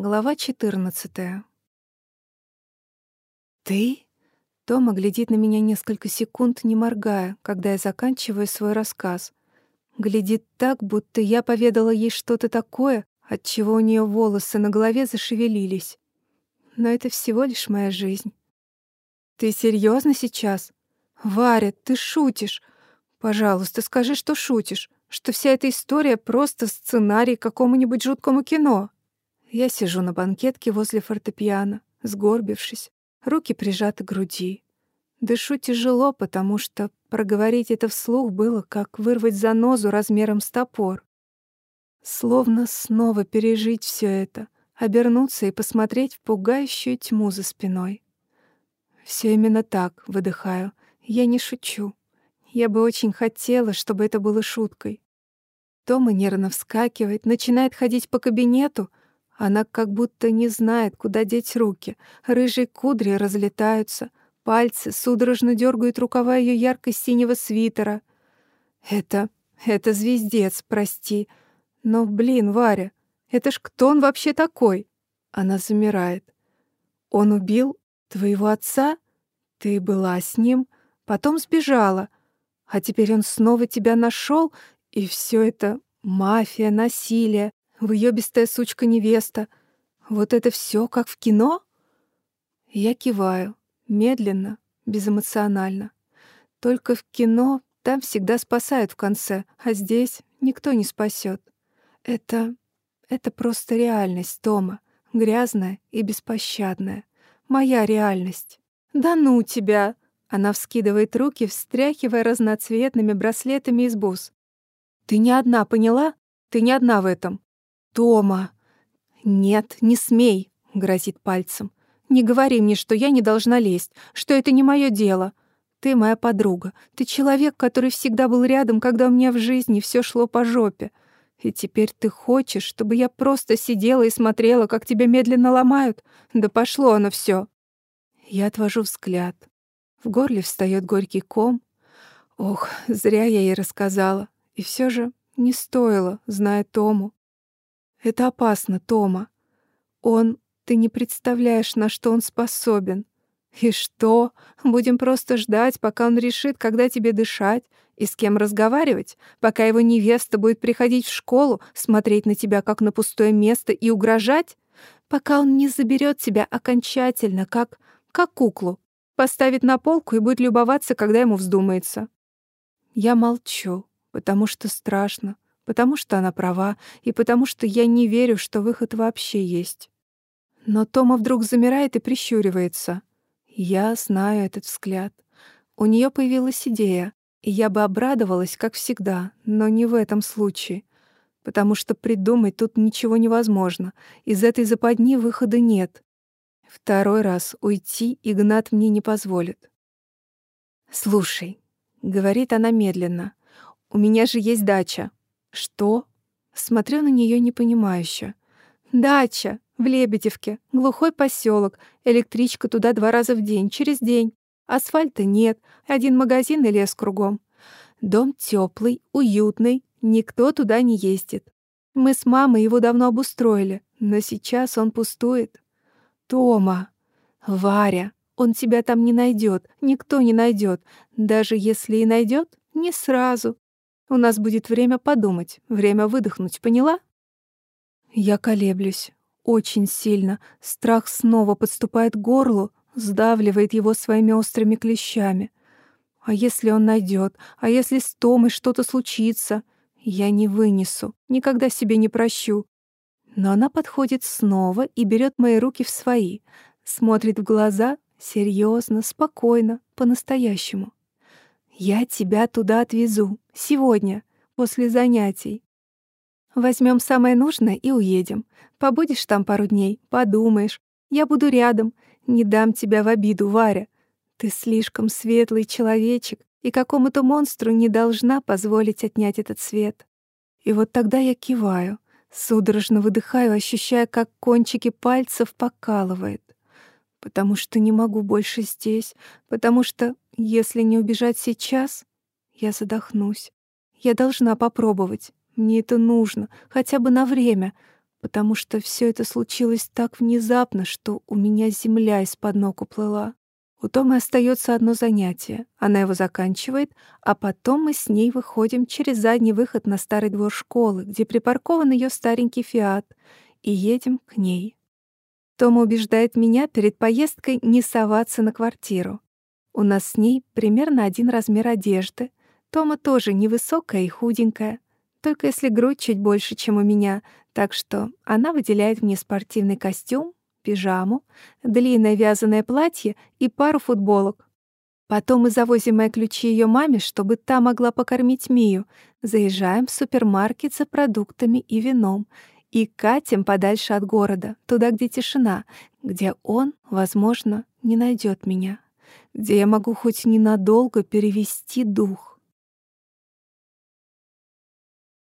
Глава 14. «Ты?» Тома глядит на меня несколько секунд, не моргая, когда я заканчиваю свой рассказ. Глядит так, будто я поведала ей что-то такое, от чего у нее волосы на голове зашевелились. Но это всего лишь моя жизнь. «Ты серьезно сейчас? Варя, ты шутишь. Пожалуйста, скажи, что шутишь, что вся эта история просто сценарий какому-нибудь жуткому кино». Я сижу на банкетке возле фортепиано, сгорбившись, руки прижаты к груди. Дышу тяжело, потому что проговорить это вслух было, как вырвать занозу размером с топор. Словно снова пережить все это, обернуться и посмотреть в пугающую тьму за спиной. Все именно так, выдыхаю. Я не шучу. Я бы очень хотела, чтобы это было шуткой. Тома нервно вскакивает, начинает ходить по кабинету, она как будто не знает, куда деть руки. Рыжие кудри разлетаются, пальцы судорожно дергают рукава ее ярко-синего свитера. Это... это звездец, прости. Но, блин, Варя, это ж кто он вообще такой? Она замирает. Он убил твоего отца? Ты была с ним, потом сбежала. А теперь он снова тебя нашел, и все это мафия, насилие, Выёбистая сучка-невеста. Вот это все как в кино? Я киваю, медленно, безэмоционально. Только в кино там всегда спасают в конце, а здесь никто не спасет. Это... это просто реальность, Тома. Грязная и беспощадная. Моя реальность. «Да ну тебя!» Она вскидывает руки, встряхивая разноцветными браслетами из бус. «Ты не одна, поняла? Ты не одна в этом. «Тома!» «Нет, не смей!» — грозит пальцем. «Не говори мне, что я не должна лезть, что это не мое дело. Ты моя подруга, ты человек, который всегда был рядом, когда у меня в жизни все шло по жопе. И теперь ты хочешь, чтобы я просто сидела и смотрела, как тебя медленно ломают? Да пошло оно все. Я отвожу взгляд. В горле встает горький ком. Ох, зря я ей рассказала. И все же не стоило, зная Тому. Это опасно, Тома. Он... Ты не представляешь, на что он способен. И что? Будем просто ждать, пока он решит, когда тебе дышать и с кем разговаривать, пока его невеста будет приходить в школу, смотреть на тебя как на пустое место и угрожать, пока он не заберет тебя окончательно, как... как куклу, поставит на полку и будет любоваться, когда ему вздумается. Я молчу, потому что страшно, потому что она права и потому что я не верю, что выход вообще есть. Но Тома вдруг замирает и прищуривается. Я знаю этот взгляд. У нее появилась идея, и я бы обрадовалась, как всегда, но не в этом случае, потому что придумать тут ничего невозможно. Из этой западни выхода нет. Второй раз уйти Игнат мне не позволит. «Слушай», — говорит она медленно, — «у меня же есть дача. «Что?» Смотрю на нее непонимающе. «Дача! В Лебедевке. Глухой поселок. Электричка туда два раза в день, через день. Асфальта нет. Один магазин и лес кругом. Дом теплый, уютный. Никто туда не ездит. Мы с мамой его давно обустроили, но сейчас он пустует. Тома! Варя! Он тебя там не найдет, никто не найдет. Даже если и найдет, не сразу. У нас будет время подумать, время выдохнуть, поняла? Я колеблюсь. Очень сильно. Страх снова подступает к горлу, сдавливает его своими острыми клещами. А если он найдет? А если с Томой что-то случится? Я не вынесу, никогда себе не прощу. Но она подходит снова и берет мои руки в свои, смотрит в глаза серьезно, спокойно, по-настоящему. Я тебя туда отвезу. Сегодня, после занятий. Возьмем самое нужное и уедем. Побудешь там пару дней, подумаешь. Я буду рядом. Не дам тебя в обиду, Варя. Ты слишком светлый человечек, и какому-то монстру не должна позволить отнять этот свет. И вот тогда я киваю, судорожно выдыхаю, ощущая, как кончики пальцев покалывает. Потому что не могу больше здесь, потому что если не убежать сейчас, я задохнусь. Я должна попробовать. Мне это нужно, хотя бы на время, потому что все это случилось так внезапно, что у меня земля из-под ног уплыла. У Томы остается одно занятие. Она его заканчивает, а потом мы с ней выходим через задний выход на старый двор школы, где припаркован ее старенький «Фиат», и едем к ней. Тома убеждает меня перед поездкой не соваться на квартиру. У нас с ней примерно один размер одежды. Тома тоже невысокая и худенькая, только если грудь чуть больше, чем у меня, так что она выделяет мне спортивный костюм, пижаму, длинное вязаное платье и пару футболок. Потом мы завозим мои ключи ее маме, чтобы та могла покормить Мию. Заезжаем в супермаркет за продуктами и вином и катим подальше от города, туда, где тишина, где он, возможно, не найдет меня, где я могу хоть ненадолго перевести дух.